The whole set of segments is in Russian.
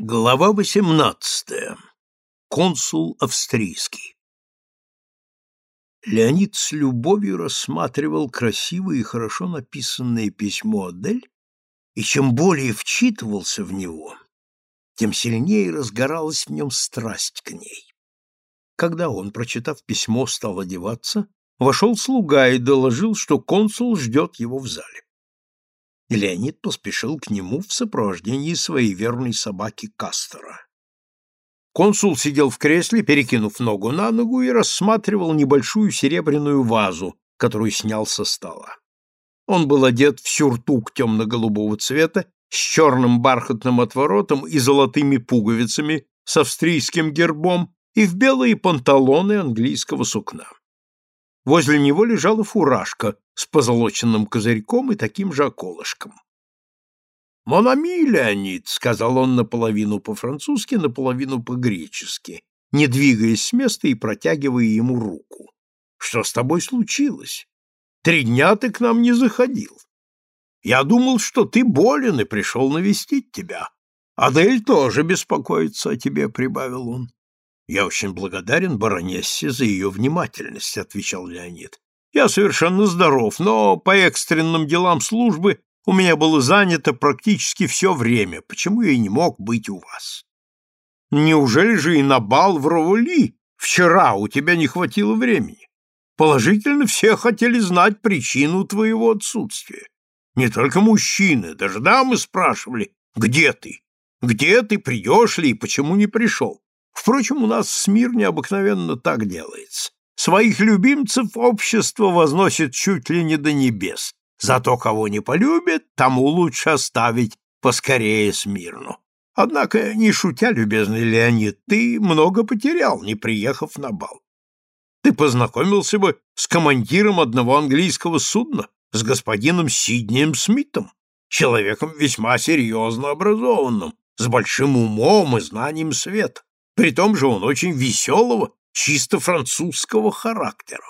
Глава восемнадцатая. Консул австрийский. Леонид с любовью рассматривал красивое и хорошо написанное письмо Адель, и чем более вчитывался в него, тем сильнее разгоралась в нем страсть к ней. Когда он, прочитав письмо, стал одеваться, вошел слуга и доложил, что консул ждет его в зале. Леонид поспешил к нему в сопровождении своей верной собаки Кастера. Консул сидел в кресле, перекинув ногу на ногу, и рассматривал небольшую серебряную вазу, которую снял со стола. Он был одет в сюртук темно-голубого цвета с черным бархатным отворотом и золотыми пуговицами с австрийским гербом и в белые панталоны английского сукна. Возле него лежала фуражка с позолоченным козырьком и таким же околышком. «Монами, Леонид», — сказал он наполовину по-французски, наполовину по-гречески, не двигаясь с места и протягивая ему руку. «Что с тобой случилось? Три дня ты к нам не заходил. Я думал, что ты болен и пришел навестить тебя. Адель тоже беспокоится о тебе», — прибавил он. «Я очень благодарен баронессе за ее внимательность», — отвечал Леонид. «Я совершенно здоров, но по экстренным делам службы у меня было занято практически все время, почему я не мог быть у вас». «Неужели же и на бал в Роволи вчера у тебя не хватило времени? Положительно все хотели знать причину твоего отсутствия. Не только мужчины, даже дамы спрашивали, где ты? Где ты, придешь ли и почему не пришел? Впрочем, у нас в Смирне обыкновенно так делается. Своих любимцев общество возносит чуть ли не до небес. Зато кого не полюбит, тому лучше оставить поскорее Смирну. Однако, не шутя, любезный Леонид, ты много потерял, не приехав на бал. Ты познакомился бы с командиром одного английского судна, с господином Сиднием Смитом, человеком весьма серьезно образованным, с большим умом и знанием света. При том же он очень веселого, чисто французского характера.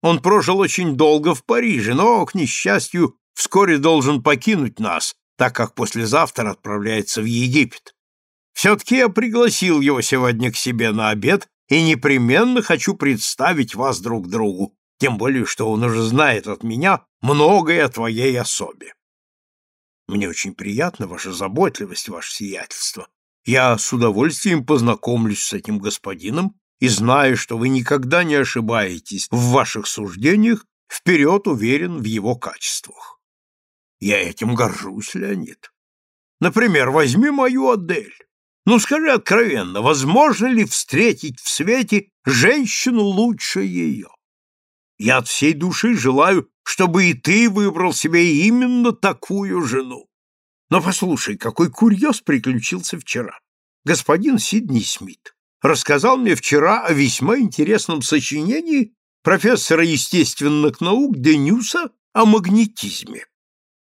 Он прожил очень долго в Париже, но, к несчастью, вскоре должен покинуть нас, так как послезавтра отправляется в Египет. Все-таки я пригласил его сегодня к себе на обед и непременно хочу представить вас друг другу, тем более, что он уже знает от меня многое о твоей особе. Мне очень приятна ваша заботливость, ваше сиятельство, я с удовольствием познакомлюсь с этим господином и, зная, что вы никогда не ошибаетесь в ваших суждениях, вперед уверен в его качествах. Я этим горжусь, Леонид. Например, возьми мою Адель. Ну, скажи откровенно, возможно ли встретить в свете женщину лучше ее? Я от всей души желаю, чтобы и ты выбрал себе именно такую жену. Но послушай, какой курьез приключился вчера. Господин Сидни Смит рассказал мне вчера о весьма интересном сочинении профессора естественных наук Денюса о магнетизме.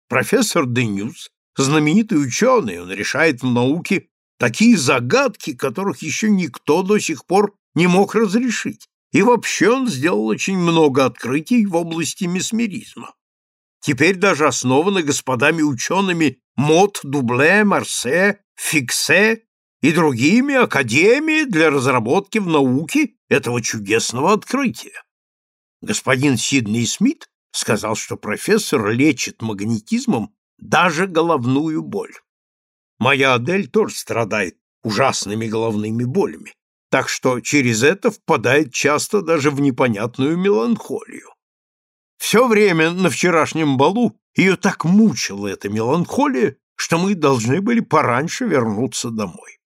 Профессор Денюс – знаменитый ученый, он решает в науке такие загадки, которых еще никто до сих пор не мог разрешить. И вообще он сделал очень много открытий в области месмеризма теперь даже основаны господами учеными Мот, Дубле, Марсе, Фиксе и другими академии для разработки в науке этого чудесного открытия. Господин Сидней Смит сказал, что профессор лечит магнетизмом даже головную боль. Моя Адель тоже страдает ужасными головными болями, так что через это впадает часто даже в непонятную меланхолию. Все время на вчерашнем балу ее так мучила эта меланхолия, что мы должны были пораньше вернуться домой.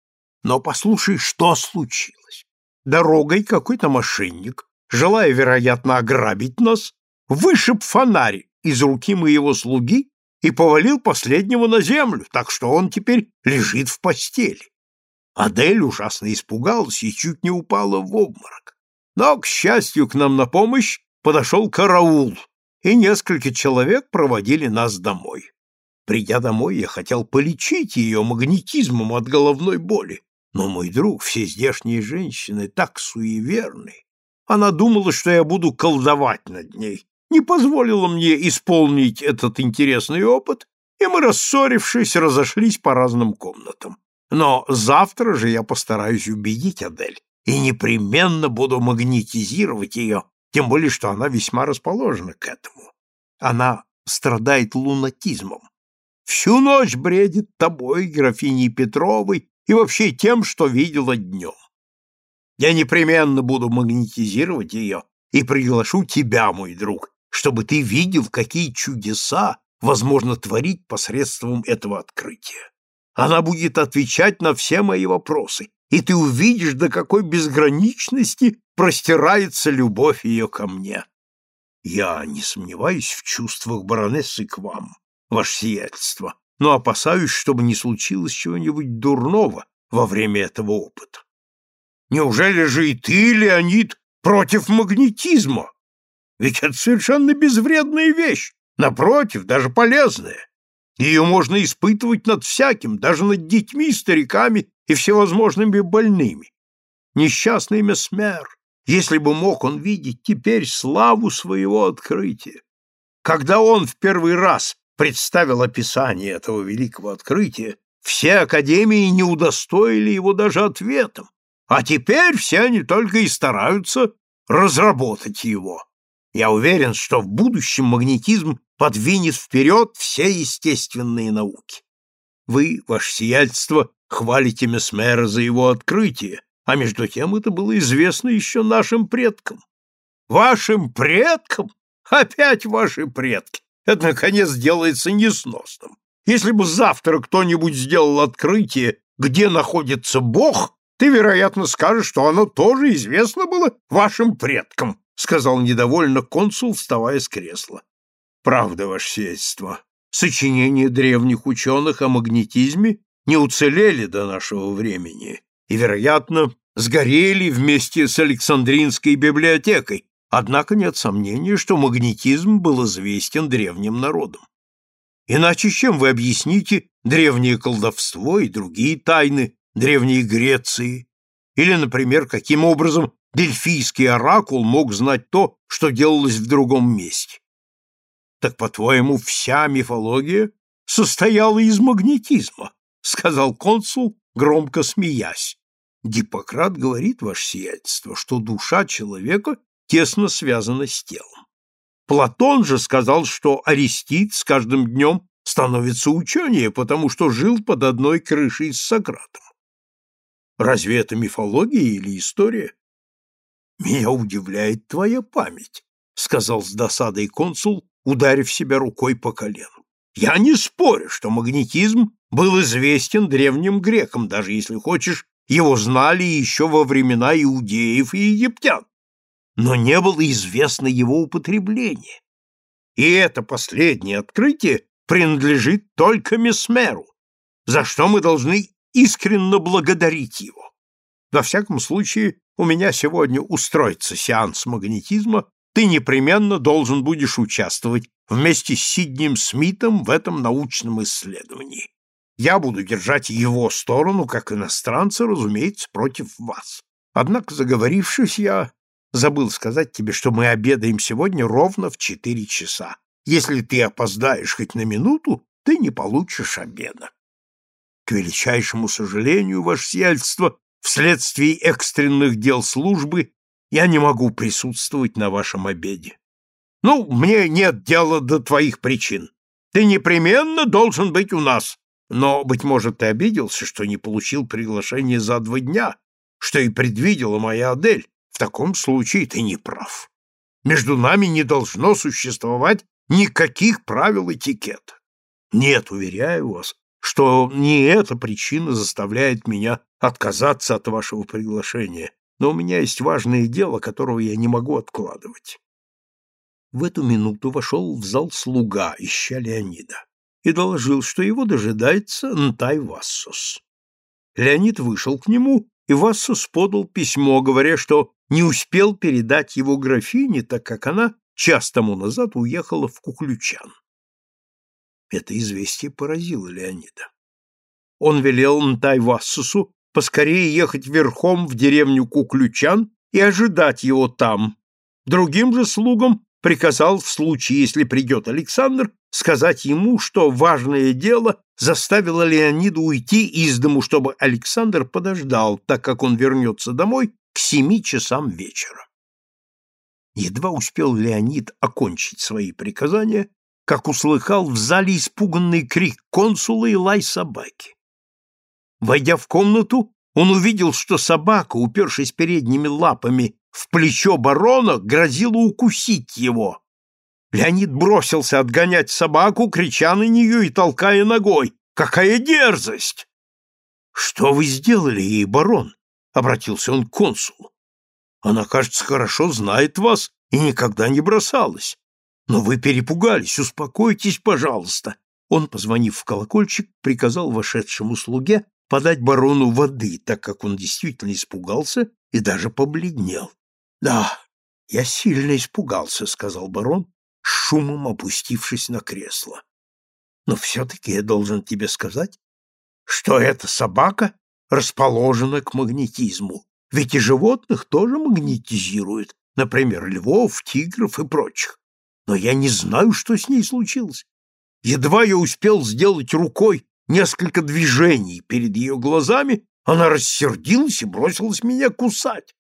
Но послушай, что случилось. Дорогой какой-то мошенник, желая, вероятно, ограбить нас, вышиб фонарь из руки моего слуги и повалил последнего на землю, так что он теперь лежит в постели. Адель ужасно испугалась и чуть не упала в обморок. Но, к счастью, к нам на помощь подошел караул, и несколько человек проводили нас домой. Придя домой, я хотел полечить ее магнетизмом от головной боли, но мой друг, все здешние женщины, так суеверны. Она думала, что я буду колдовать над ней, не позволила мне исполнить этот интересный опыт, и мы, рассорившись, разошлись по разным комнатам. Но завтра же я постараюсь убедить Адель и непременно буду магнетизировать ее, тем более, что она весьма расположена к этому. Она страдает лунатизмом. Всю ночь бредит тобой, графиней Петровой, и вообще тем, что видела днем. Я непременно буду магнетизировать ее и приглашу тебя, мой друг, чтобы ты видел, какие чудеса возможно творить посредством этого открытия. Она будет отвечать на все мои вопросы, и ты увидишь, до какой безграничности простирается любовь ее ко мне. Я не сомневаюсь в чувствах баронессы к вам, ваше сиятельство, но опасаюсь, чтобы не случилось чего-нибудь дурного во время этого опыта. Неужели же и ты, Леонид, против магнетизма? Ведь это совершенно безвредная вещь, напротив, даже полезная. Ее можно испытывать над всяким, даже над детьми, стариками и всевозможными больными. Несчастный Месмер, если бы мог он видеть теперь славу своего открытия. Когда он в первый раз представил описание этого великого открытия, все академии не удостоили его даже ответом, а теперь все они только и стараются разработать его. Я уверен, что в будущем магнетизм подвинет вперед все естественные науки. Вы, ваше сиятельство, хвалите Месмера за его открытие, а между тем это было известно еще нашим предкам. Вашим предкам? Опять ваши предки! Это, наконец, делается несносным. Если бы завтра кто-нибудь сделал открытие, где находится Бог, ты, вероятно, скажешь, что оно тоже известно было вашим предкам, сказал недовольно консул, вставая с кресла. Правда, ваше сиятельство. Сочинения древних ученых о магнетизме не уцелели до нашего времени и, вероятно, сгорели вместе с Александринской библиотекой, Однако нет сомнения, что магнетизм был известен древним народам. Иначе чем вы объясните древнее колдовство и другие тайны Древней Греции? Или, например, каким образом Дельфийский оракул мог знать то, что делалось в другом месте? Так, по-твоему, вся мифология состояла из магнетизма, сказал консул, громко смеясь. Гиппократ говорит, ваше сиятельство, что душа человека тесно связано с телом. Платон же сказал, что Аристид с каждым днем становится ученее, потому что жил под одной крышей с Сократом. Разве это мифология или история? Меня удивляет твоя память, сказал с досадой консул, ударив себя рукой по колену. Я не спорю, что магнетизм был известен древним грекам, даже если хочешь, его знали еще во времена иудеев и египтян но не было известно его употребление. И это последнее открытие принадлежит только Месмеру, за что мы должны искренне благодарить его. Во всяком случае, у меня сегодня устроится сеанс магнетизма, ты непременно должен будешь участвовать вместе с Сиднем Смитом в этом научном исследовании. Я буду держать его сторону, как иностранца, разумеется, против вас. Однако, заговорившись, я Забыл сказать тебе, что мы обедаем сегодня ровно в четыре часа. Если ты опоздаешь хоть на минуту, ты не получишь обеда. К величайшему сожалению, ваше сиятельство, вследствие экстренных дел службы я не могу присутствовать на вашем обеде. Ну, мне нет дела до твоих причин. Ты непременно должен быть у нас. Но, быть может, ты обиделся, что не получил приглашение за два дня, что и предвидела моя Адель. В таком случае ты не прав. Между нами не должно существовать никаких правил этикета. Нет, уверяю вас, что не эта причина заставляет меня отказаться от вашего приглашения, но у меня есть важное дело, которого я не могу откладывать. В эту минуту вошел в зал слуга, ища Леонида, и доложил, что его дожидается Нтай Вассус. Леонид вышел к нему, и Вассус подал письмо, говоря, что не успел передать его графине, так как она час тому назад уехала в Куключан. Это известие поразило Леонида. Он велел Нтай-Вассусу поскорее ехать верхом в деревню Куключан и ожидать его там. Другим же слугам приказал в случае, если придет Александр, сказать ему, что важное дело заставила Леонида уйти из дому, чтобы Александр подождал, так как он вернется домой к семи часам вечера. Едва успел Леонид окончить свои приказания, как услыхал в зале испуганный крик консула и лай собаки. Войдя в комнату, он увидел, что собака, упершись передними лапами в плечо барона, грозила укусить его. Леонид бросился отгонять собаку, крича на нее и толкая ногой. «Какая дерзость!» «Что вы сделали ей, барон?» — обратился он к консулу. «Она, кажется, хорошо знает вас и никогда не бросалась. Но вы перепугались, успокойтесь, пожалуйста». Он, позвонив в колокольчик, приказал вошедшему слуге подать барону воды, так как он действительно испугался и даже побледнел. «Да, я сильно испугался», — сказал барон, шумом опустившись на кресло. «Но все-таки я должен тебе сказать, что эта собака расположена к магнетизму, ведь и животных тоже магнетизируют, например, львов, тигров и прочих. Но я не знаю, что с ней случилось. Едва я успел сделать рукой несколько движений перед ее глазами, она рассердилась и бросилась меня кусать.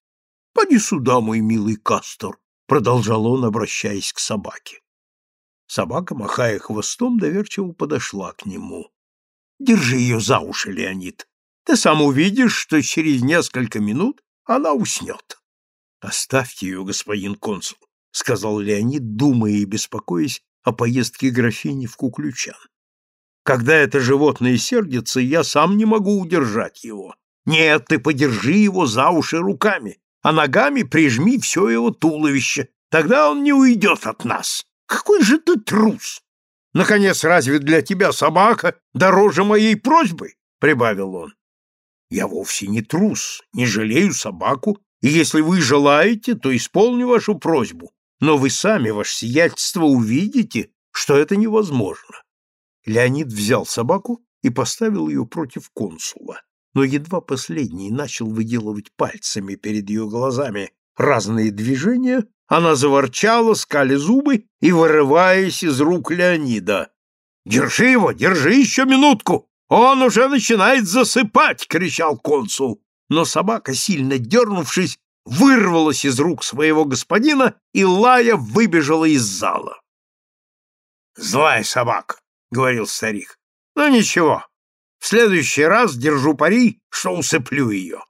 «Поди сюда, мой милый Кастор», — продолжал он, обращаясь к собаке. Собака, махая хвостом, доверчиво подошла к нему. «Держи ее за уши, Леонид. Ты сам увидишь, что через несколько минут она уснет». «Оставьте ее, господин консул», — сказал Леонид, думая и беспокоясь о поездке графини в Куключан. Когда это животное сердится, я сам не могу удержать его. Нет, ты подержи его за уши руками, а ногами прижми все его туловище. Тогда он не уйдет от нас. Какой же ты трус! Наконец, разве для тебя собака дороже моей просьбы? Прибавил он. Я вовсе не трус, не жалею собаку, и если вы желаете, то исполню вашу просьбу. Но вы сами, ваше сиятельство, увидите, что это невозможно. Леонид взял собаку и поставил ее против консула, но едва последний начал выделывать пальцами перед ее глазами разные движения, она заворчала, скали зубы и вырываясь из рук Леонида. «Держи его, держи еще минутку! Он уже начинает засыпать!» — кричал консул. Но собака, сильно дернувшись, вырвалась из рук своего господина и, лая, выбежала из зала. «Злая собака! — говорил старик. «Ну ничего, в следующий раз держу пари, что усыплю ее.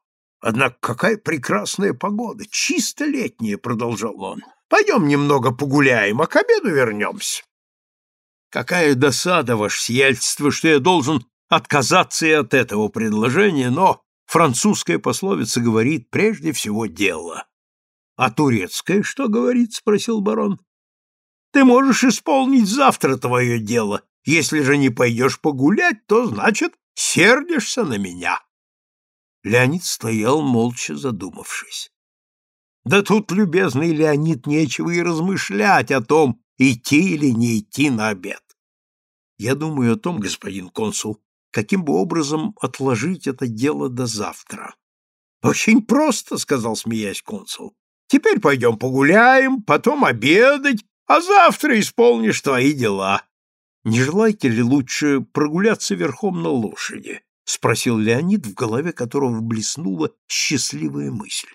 Однако какая прекрасная погода, чисто летняя», — продолжал он. «Пойдем немного погуляем, а к обеду вернемся». «Какая досада, ваше сиятельство, что я должен отказаться и от этого предложения, но французская пословица говорит прежде всего дело». «А турецкая что говорит?» — спросил барон. «Ты можешь исполнить завтра твое дело, если же не пойдешь погулять, то, значит, сердишься на меня. Леонид стоял, молча задумавшись. Да тут, любезный Леонид, нечего и размышлять о том, идти или не идти на обед. Я думаю о том, господин консул, каким бы образом отложить это дело до завтра. Очень просто, сказал, смеясь консул. Теперь пойдем погуляем, потом обедать, а завтра исполнишь твои дела. Не желаете ли лучше прогуляться верхом на лошади? спросил Леонид, в голове которого блеснула счастливая мысль.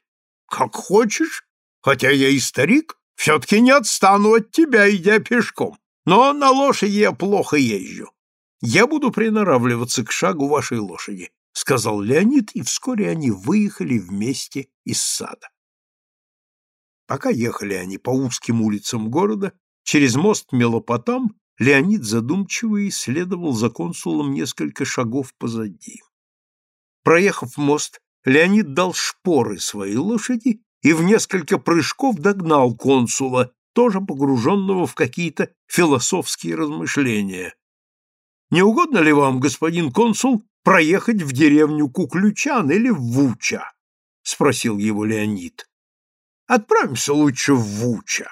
Как хочешь, хотя я и старик, все-таки не отстану от тебя, идя пешком. Но на лошади я плохо езжу. Я буду приноравливаться к шагу вашей лошади, сказал Леонид, и вскоре они выехали вместе из сада. Пока ехали они по узким улицам города, через мост Мелопотам Леонид задумчиво исследовал за консулом несколько шагов позади. Проехав мост, Леонид дал шпоры своей лошади и в несколько прыжков догнал консула, тоже погруженного в какие-то философские размышления. «Не угодно ли вам, господин консул, проехать в деревню Куключан или в Вуча?» — спросил его Леонид. «Отправимся лучше в Вуча.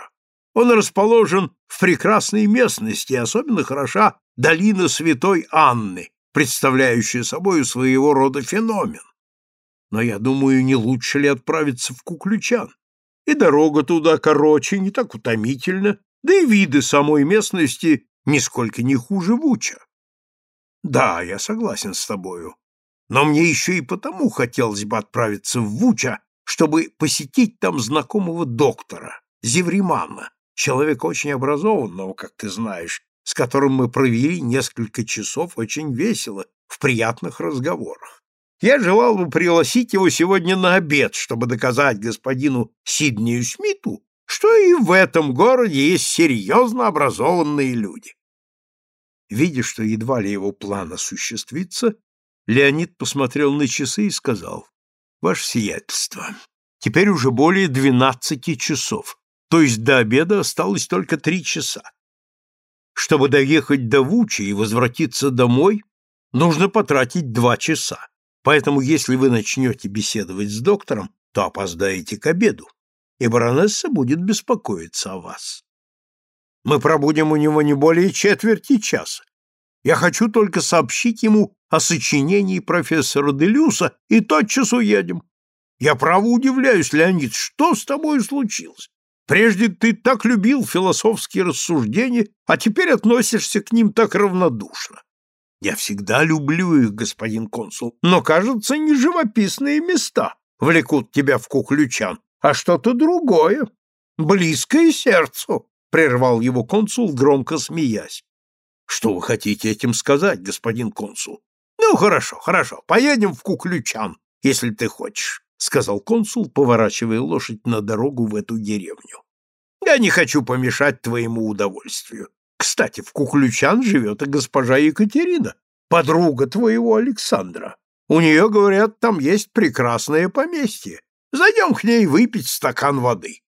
Он расположен в прекрасной местности, особенно хороша долина Святой Анны, представляющая собой своего рода феномен. Но я думаю, не лучше ли отправиться в Куключан? И дорога туда короче, не так утомительна, да и виды самой местности нисколько не хуже Вуча. Да, я согласен с тобою. Но мне еще и потому хотелось бы отправиться в Вуча, чтобы посетить там знакомого доктора, Зевримана, человека очень образованного, как ты знаешь, с которым мы провели несколько часов очень весело, в приятных разговорах. Я желал бы пригласить его сегодня на обед, чтобы доказать господину Сиднею Смиту, что и в этом городе есть серьезно образованные люди. Видя, что едва ли его план осуществится, Леонид посмотрел на часы и сказал, «Ваше сиятельство, теперь уже более двенадцати часов, то есть до обеда осталось только три часа. Чтобы доехать до Вучи и возвратиться домой, нужно потратить два часа. Поэтому, если вы начнете беседовать с доктором, то опоздаете к обеду, и баронесса будет беспокоиться о вас. Мы пробудем у него не более четверти часа. Я хочу только сообщить ему о сочинении профессора Делюса и тотчас уедем. Я право удивляюсь, Леонид, что с тобой случилось? Прежде ты так любил философские рассуждения, а теперь относишься к ним так равнодушно. Я всегда люблю их, господин консул, но, кажется, не живописные места влекут тебя в Куключан, а что-то другое, близкое сердцу, — прервал его консул, громко смеясь. Что вы хотите этим сказать, господин консул? Ну, хорошо, хорошо, поедем в Куключан, если ты хочешь, — сказал консул, поворачивая лошадь на дорогу в эту деревню. Я не хочу помешать твоему удовольствию. Кстати, в Куключан живет и госпожа Екатерина, подруга твоего Александра. У нее, говорят, там есть прекрасное поместье. Зайдем к ней выпить стакан воды.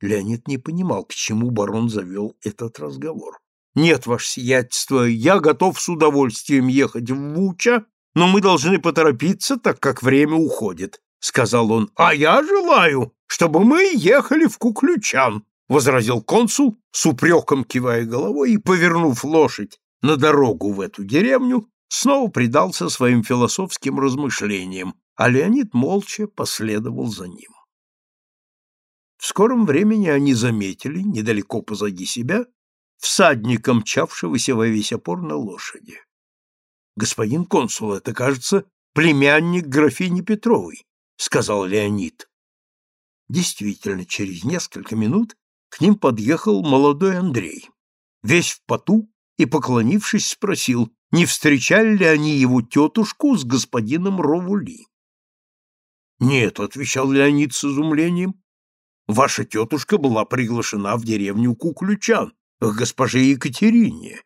Леонид не понимал, к чему барон завел этот разговор. «Нет, ваше сиятельство, я готов с удовольствием ехать в Вуча, но мы должны поторопиться, так как время уходит», — сказал он. «А я желаю, чтобы мы ехали в Куключан», возразил консул, с упреком кивая головой и, повернув лошадь на дорогу в эту деревню, снова предался своим философским размышлениям, а Леонид молча последовал за ним. В скором времени они заметили, недалеко позади себя, всадника, мчавшегося во весь опор на лошади. «Господин консул, это, кажется, племянник графини Петровой», — сказал Леонид. Действительно, через несколько минут к ним подъехал молодой Андрей. Весь в поту и, поклонившись, спросил, не встречали ли они его тетушку с господином Ровули. «Нет», — отвечал Леонид с изумлением, — «ваша тетушка была приглашена в деревню Куключан, к госпоже Екатерине.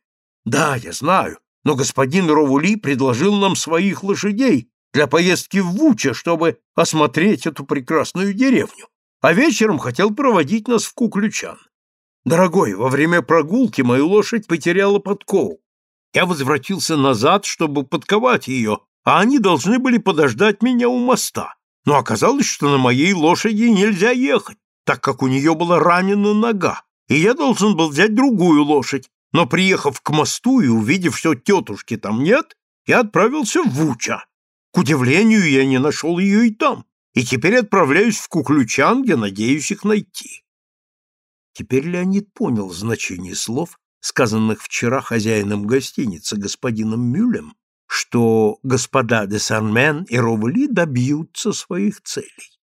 Да, я знаю, но господин Ровули предложил нам своих лошадей для поездки в Вуча, чтобы осмотреть эту прекрасную деревню а вечером хотел проводить нас в Куключан. Дорогой, во время прогулки мою лошадь потеряла подкову. Я возвратился назад, чтобы подковать ее, а они должны были подождать меня у моста. Но оказалось, что на моей лошади нельзя ехать, так как у нее была ранена нога, и я должен был взять другую лошадь. Но, приехав к мосту и увидев, что тетушки там нет, я отправился в Вуча. К удивлению, я не нашел ее и там и теперь отправляюсь в Куключан, где надеюсь их найти. Теперь Леонид понял значение слов, сказанных вчера хозяином гостиницы господином Мюлем, что господа де Санмен и Ровли добьются своих целей.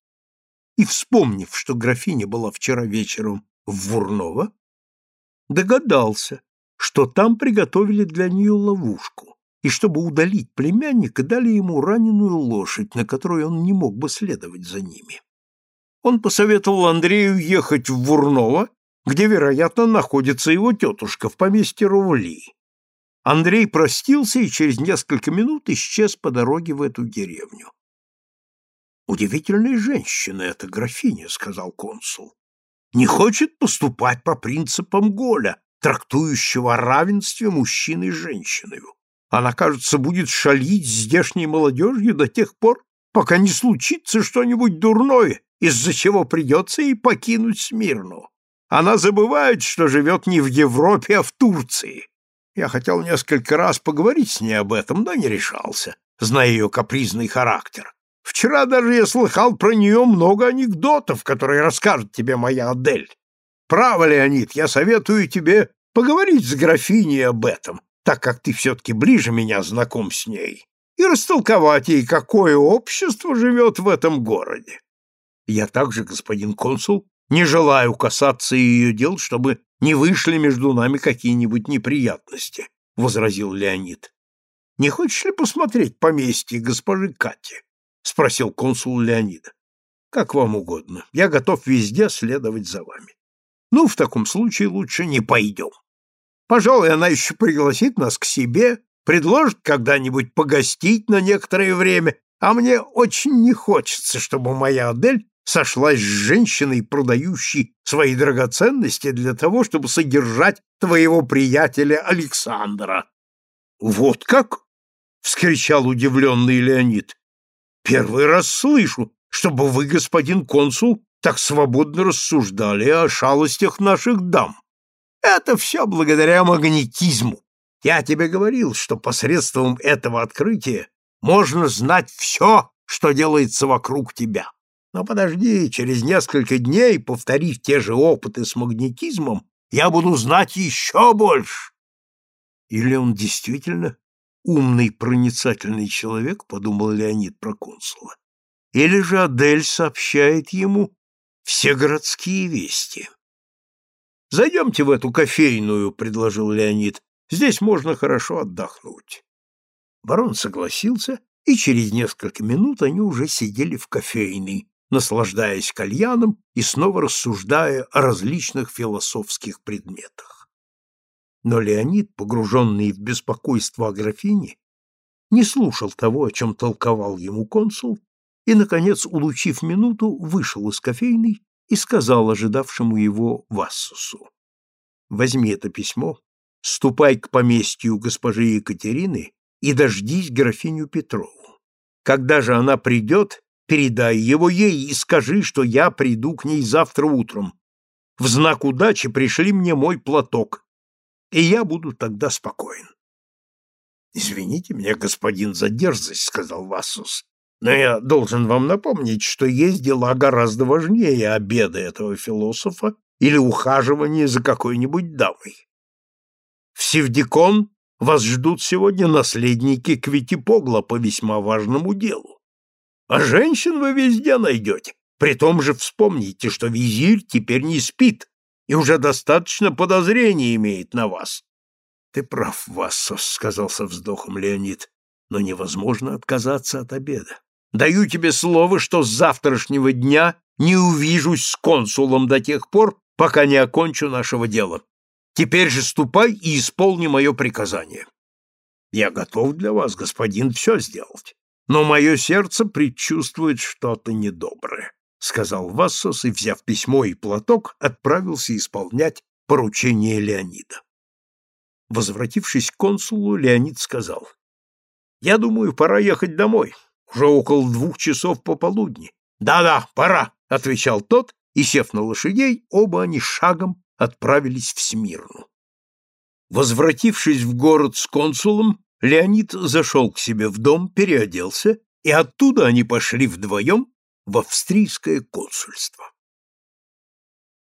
И, вспомнив, что графиня была вчера вечером в Вурново, догадался, что там приготовили для нее ловушку и чтобы удалить племянника, дали ему раненую лошадь, на которой он не мог бы следовать за ними. Он посоветовал Андрею ехать в Вурново, где, вероятно, находится его тетушка в поместье Ровли. Андрей простился и через несколько минут исчез по дороге в эту деревню. «Удивительная женщина эта графиня», — сказал консул. «Не хочет поступать по принципам Голя, трактующего о равенстве мужчины и женщины. Она, кажется, будет шалить здешней молодежью до тех пор, пока не случится что-нибудь дурное, из-за чего придется ей покинуть Смирну. Она забывает, что живет не в Европе, а в Турции. Я хотел несколько раз поговорить с ней об этом, но не решался, зная ее капризный характер. Вчера даже я слыхал про нее много анекдотов, которые расскажет тебе моя Адель. Право, Леонид, я советую тебе поговорить с графиней об этом, так как ты все-таки ближе меня знаком с ней, и растолковать ей, какое общество живет в этом городе. Я также, господин консул, не желаю касаться ее дел, чтобы не вышли между нами какие-нибудь неприятности, — возразил Леонид. — Не хочешь ли посмотреть поместье госпожи Кати? — спросил консул Леонида. — Как вам угодно. Я готов везде следовать за вами. Ну, в таком случае лучше не пойдем. Пожалуй, она еще пригласит нас к себе, предложит когда-нибудь погостить на некоторое время, а мне очень не хочется, чтобы моя Адель сошлась с женщиной, продающей свои драгоценности для того, чтобы содержать твоего приятеля Александра. — Вот как? — вскричал удивленный Леонид. — Первый раз слышу, чтобы вы, господин консул, так свободно рассуждали о шалостях наших дам. Это все благодаря магнетизму. Я тебе говорил, что посредством этого открытия можно знать все, что делается вокруг тебя. Но подожди, через несколько дней, повторив те же опыты с магнетизмом, я буду знать еще больше. Или он действительно умный, проницательный человек, подумал Леонид про консула. Или же Адель сообщает ему все городские вести. Зайдемте в эту кофейную, предложил Леонид. Здесь можно хорошо отдохнуть. Барон согласился, и через несколько минут они уже сидели в кофейной, наслаждаясь кальяном и снова рассуждая о различных философских предметах. Но Леонид, погруженный в беспокойство о графине, не слушал того, о чем толковал ему консул, и, наконец, улучив минуту, вышел из кофейной и сказал ожидавшему его Вассусу. «Возьми это письмо, ступай к поместью госпожи Екатерины и дождись графиню Петрову. Когда же она придет, Передай его ей и скажи, что я приду к ней завтра утром. В знак удачи пришли мне мой платок, и я буду тогда спокоен. — Извините меня, господин, за дерзость, — сказал Вассус, — но я должен вам напомнить, что есть дела гораздо важнее обеда этого философа или ухаживания за какой-нибудь дамой. В Севдикон вас ждут сегодня наследники Квитипогла по весьма важному делу. А женщин вы везде найдете. При том же вспомните, что визирь теперь не спит и уже достаточно подозрений имеет на вас. — Ты прав, Вассос, — сказал со вздохом Леонид, — но невозможно отказаться от обеда. Даю тебе слово, что с завтрашнего дня не увижусь с консулом до тех пор, пока не окончу нашего дела. Теперь же ступай и исполни мое приказание. Я готов для вас, господин, все сделать но мое сердце предчувствует что-то недоброе, — сказал Вассос и, взяв письмо и платок, отправился исполнять поручение Леонида. Возвратившись к консулу, Леонид сказал, — Я думаю, пора ехать домой. Уже около двух часов пополудни. «Да — Да-да, пора, — отвечал тот, и, сев на лошадей, оба они шагом отправились в Смирну. Возвратившись в город с консулом, Леонид зашел к себе в дом, переоделся, и оттуда они пошли вдвоем в австрийское консульство.